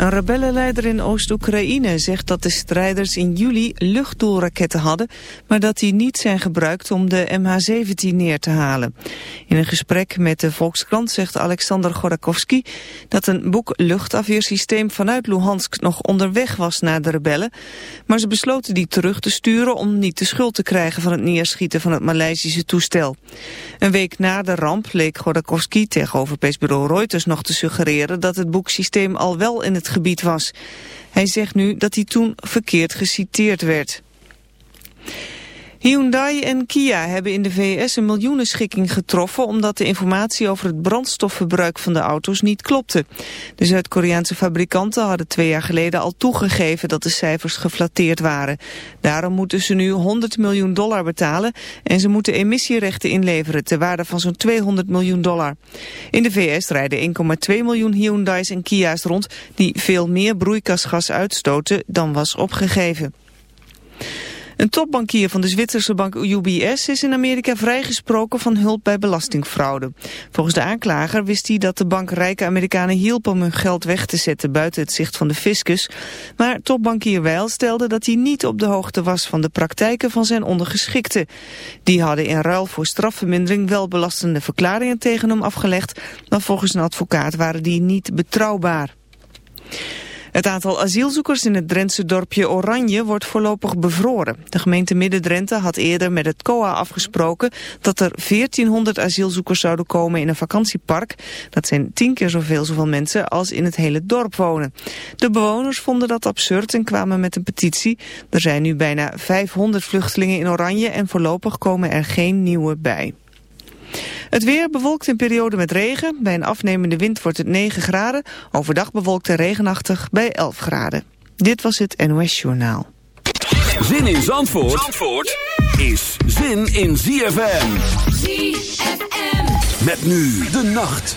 Een rebellenleider in Oost-Oekraïne zegt dat de strijders in juli luchtdoelraketten hadden, maar dat die niet zijn gebruikt om de MH17 neer te halen. In een gesprek met de Volkskrant zegt Alexander Gorakovsky dat een boek luchtafweersysteem vanuit Luhansk nog onderweg was naar de rebellen, maar ze besloten die terug te sturen om niet de schuld te krijgen van het neerschieten van het Maleisische toestel. Een week na de ramp leek Gorakovsky tegenover persbureau Reuters nog te suggereren dat het boeksysteem al wel in het gebied was. Hij zegt nu dat hij toen verkeerd geciteerd werd. Hyundai en Kia hebben in de VS een miljoenenschikking getroffen omdat de informatie over het brandstofverbruik van de auto's niet klopte. De Zuid-Koreaanse fabrikanten hadden twee jaar geleden al toegegeven dat de cijfers geflatteerd waren. Daarom moeten ze nu 100 miljoen dollar betalen en ze moeten emissierechten inleveren ter waarde van zo'n 200 miljoen dollar. In de VS rijden 1,2 miljoen Hyundai's en Kia's rond die veel meer broeikasgas uitstoten dan was opgegeven. Een topbankier van de Zwitserse bank UBS is in Amerika vrijgesproken van hulp bij belastingfraude. Volgens de aanklager wist hij dat de bank rijke Amerikanen hielp om hun geld weg te zetten buiten het zicht van de fiscus. Maar topbankier Weil stelde dat hij niet op de hoogte was van de praktijken van zijn ondergeschikten. Die hadden in ruil voor strafvermindering wel belastende verklaringen tegen hem afgelegd, maar volgens een advocaat waren die niet betrouwbaar. Het aantal asielzoekers in het Drentse dorpje Oranje wordt voorlopig bevroren. De gemeente Midden-Drenthe had eerder met het COA afgesproken dat er 1400 asielzoekers zouden komen in een vakantiepark. Dat zijn tien keer zoveel zoveel mensen als in het hele dorp wonen. De bewoners vonden dat absurd en kwamen met een petitie. Er zijn nu bijna 500 vluchtelingen in Oranje en voorlopig komen er geen nieuwe bij. Het weer bewolkt in periode met regen. Bij een afnemende wind wordt het 9 graden. Overdag bewolkt en regenachtig bij 11 graden. Dit was het NOS Journaal. Zin in Zandvoort, Zandvoort is zin in ZFM. ZFM. Met nu de nacht.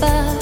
Ta